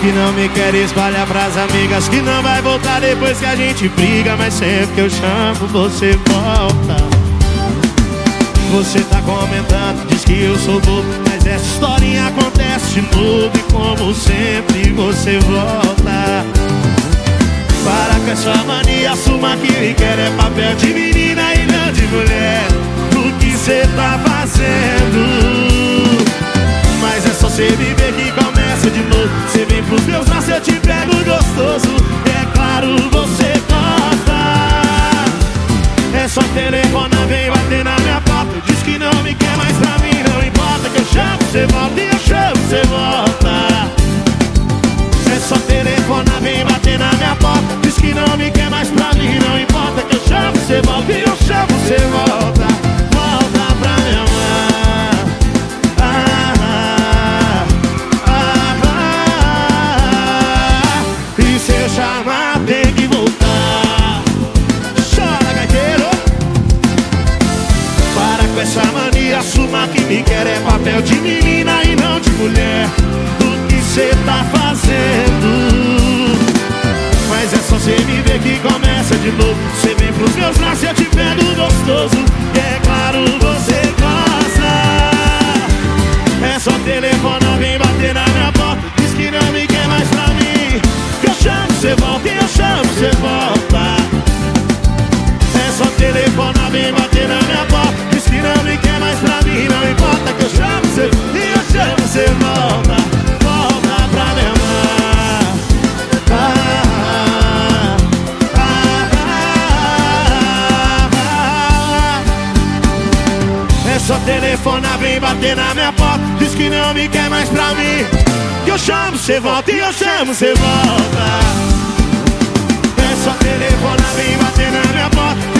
que não me quer espalhar pras amigas Que não vai voltar depois que a gente briga Mas sempre que eu chamo você volta. Você tá comentando, diz que eu sou bobo Mas essa historinha acontece de novo E como sempre você volta. Para com essa mania, assuma que me quer É papel de menina e não de mulher. O que cê tá fazendo? Vem pros meus braços, eu te pego gostoso. É claro, você gosta. É só telefona, vem bater na minha porta. Diz que não me quer mais pra mim Não importa. Que eu chamo, cê volta E eu chamo, cê volta. É só telefona, vem bater na minha porta. Diz que não me quer mais pra mim Não importa. Que eu chamo, cê volta E eu chamo, Eu chamar tem que voltar. Chora, gaiteiro. Para com essa mania Assuma que me quer é papel de menina e não de mulher. O que cê tá fazendo? Mas é só cê me ver que começa de novo. Cê vem pros meus braços e eu te pego gostoso Só telefone, vem bater na minha porta. Diz que não me quer mais pra mim Não importa que eu chamo, cê e eu chamo, cê volta. Volta pra me amar ah. É só telefonar, vem bater na minha porta. Diz que não me quer mais pra mim Que eu chamo, cê volta e eu chamo, cê volta. É só telefonar, vem bater na minha porta